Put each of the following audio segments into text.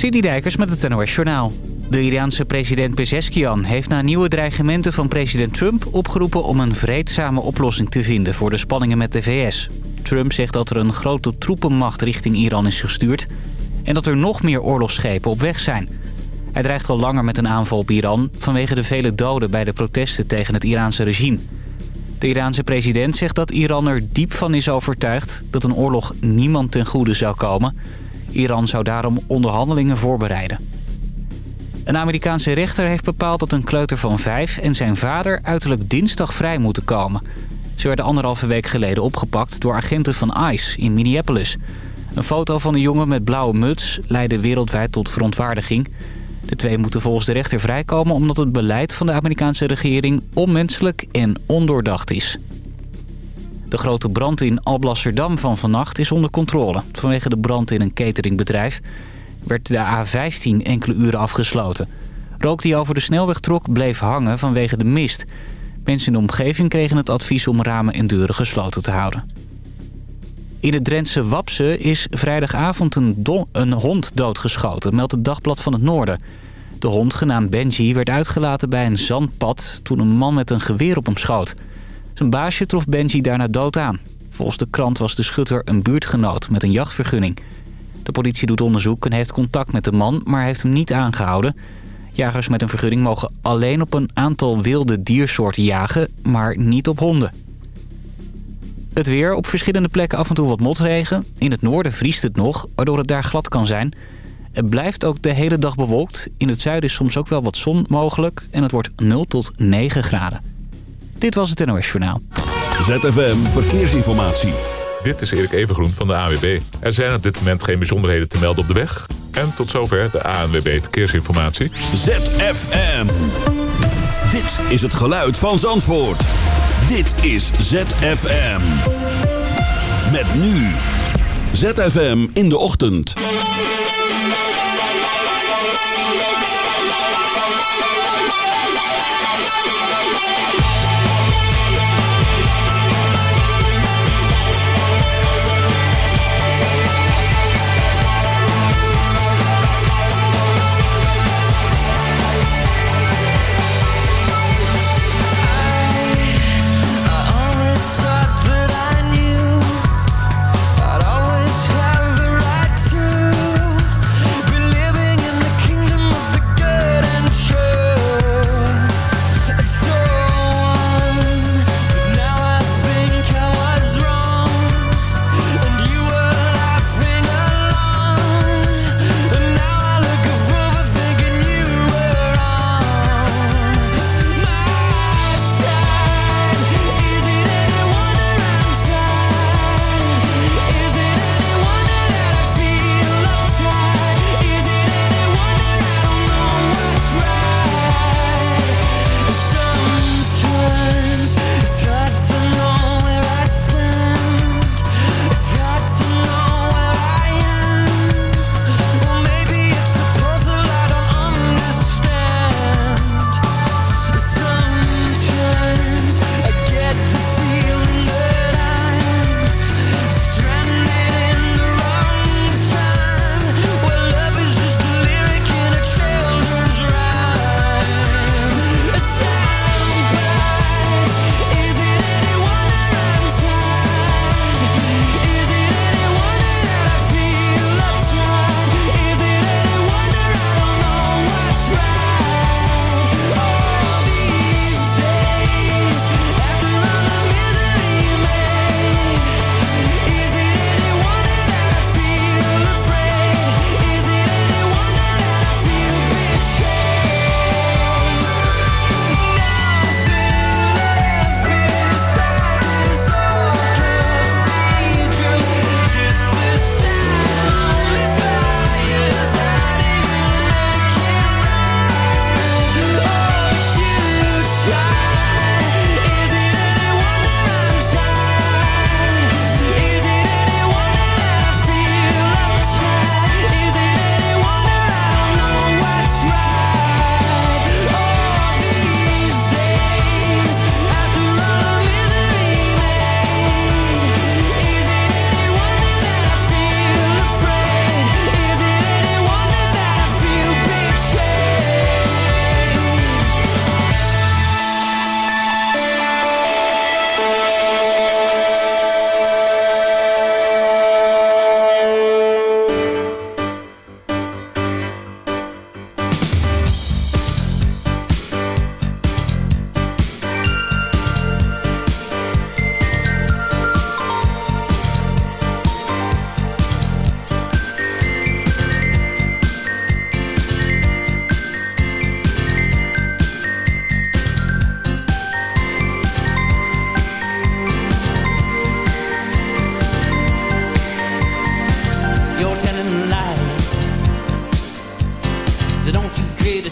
City Dijkers met het NOS Journaal. De Iraanse president Pezeshkian heeft na nieuwe dreigementen van president Trump... opgeroepen om een vreedzame oplossing te vinden voor de spanningen met de VS. Trump zegt dat er een grote troepenmacht richting Iran is gestuurd... en dat er nog meer oorlogsschepen op weg zijn. Hij dreigt al langer met een aanval op Iran... vanwege de vele doden bij de protesten tegen het Iraanse regime. De Iraanse president zegt dat Iran er diep van is overtuigd... dat een oorlog niemand ten goede zou komen... Iran zou daarom onderhandelingen voorbereiden. Een Amerikaanse rechter heeft bepaald dat een kleuter van vijf en zijn vader uiterlijk dinsdag vrij moeten komen. Ze werden anderhalve week geleden opgepakt door agenten van ICE in Minneapolis. Een foto van de jongen met blauwe muts leidde wereldwijd tot verontwaardiging. De twee moeten volgens de rechter vrijkomen omdat het beleid van de Amerikaanse regering onmenselijk en ondoordacht is. De grote brand in Alblasserdam van vannacht is onder controle. Vanwege de brand in een cateringbedrijf werd de A15 enkele uren afgesloten. Rook die over de snelweg trok bleef hangen vanwege de mist. Mensen in de omgeving kregen het advies om ramen en deuren gesloten te houden. In het Drentse Wapse is vrijdagavond een, een hond doodgeschoten, meldt het Dagblad van het Noorden. De hond, genaamd Benji, werd uitgelaten bij een zandpad toen een man met een geweer op hem schoot. Zijn baasje trof Benji daarna dood aan. Volgens de krant was de schutter een buurtgenoot met een jachtvergunning. De politie doet onderzoek en heeft contact met de man, maar heeft hem niet aangehouden. Jagers met een vergunning mogen alleen op een aantal wilde diersoorten jagen, maar niet op honden. Het weer, op verschillende plekken af en toe wat motregen. In het noorden vriest het nog, waardoor het daar glad kan zijn. Het blijft ook de hele dag bewolkt. In het zuiden is soms ook wel wat zon mogelijk en het wordt 0 tot 9 graden. Dit was het NOS Journaal. ZFM Verkeersinformatie. Dit is Erik Evengroen van de AWB. Er zijn op dit moment geen bijzonderheden te melden op de weg. En tot zover de ANWB Verkeersinformatie. ZFM. Dit is het geluid van Zandvoort. Dit is ZFM. Met nu. ZFM in de ochtend.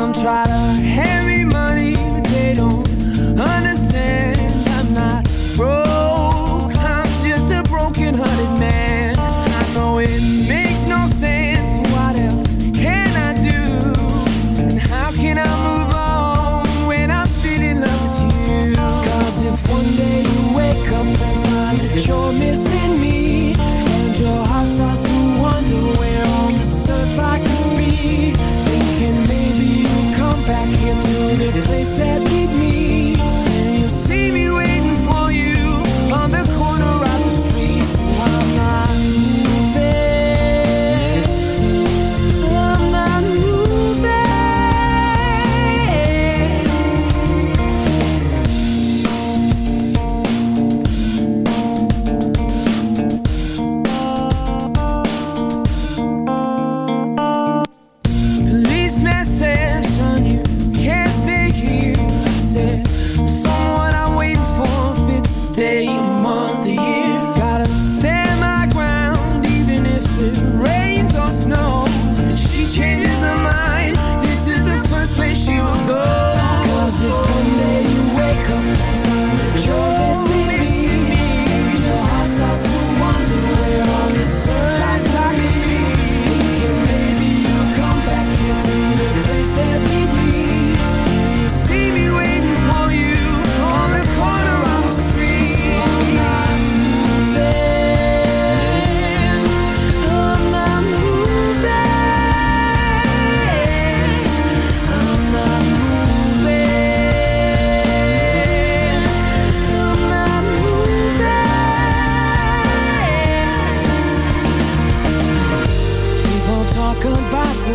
Some try to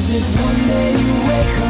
Cause if one day you wake up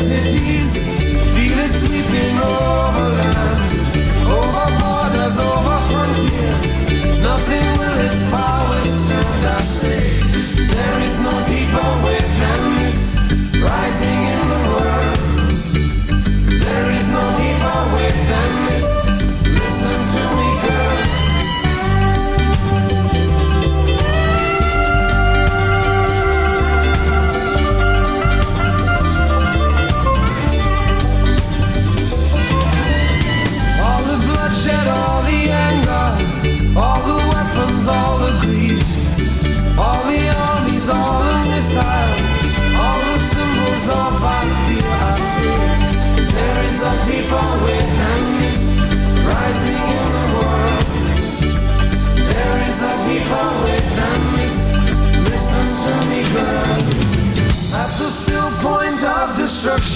cities, feel it sweeping over land, over borders, over frontiers. Nothing will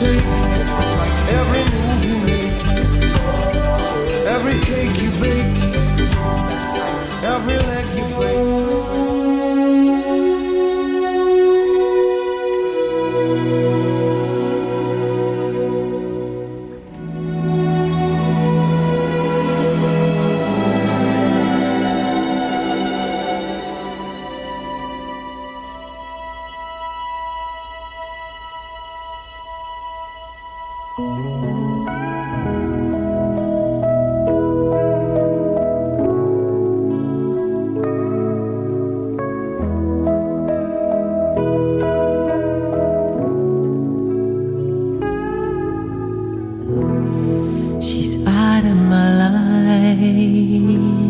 take She's out of my life.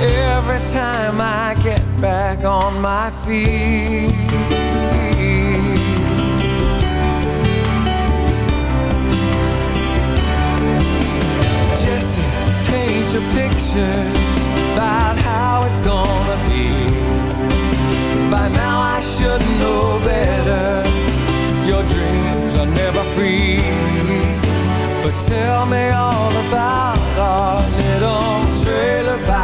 every time I get back on my feet. Jesse, paint your pictures about how it's gonna be. By now I should know better. Your dreams are never free. But tell me all about our little trailer by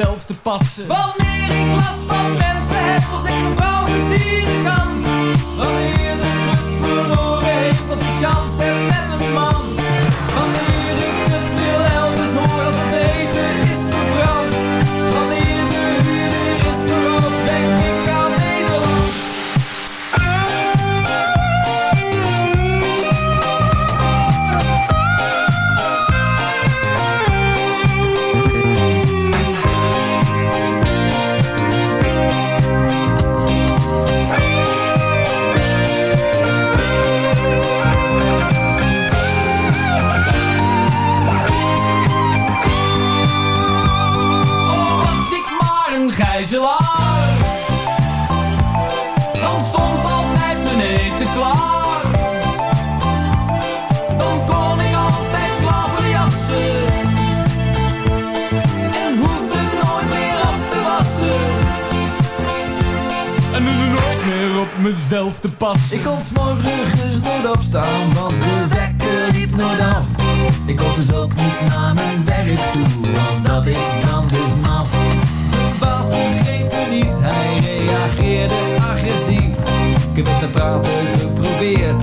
mezelf te passen. Wanneer ik last van mensen heb, als ik een vrouw versieren kan. Wanneer de druk verloren heeft, als ik chance heb met een man. mezelf te pas. Ik kon s'morgens dus nooit opstaan, want de wekker liep nooit af. Ik kon dus ook niet naar mijn werk toe, omdat ik dan dus maf. De baas begreep me niet, hij reageerde agressief. Ik heb het met praten geprobeerd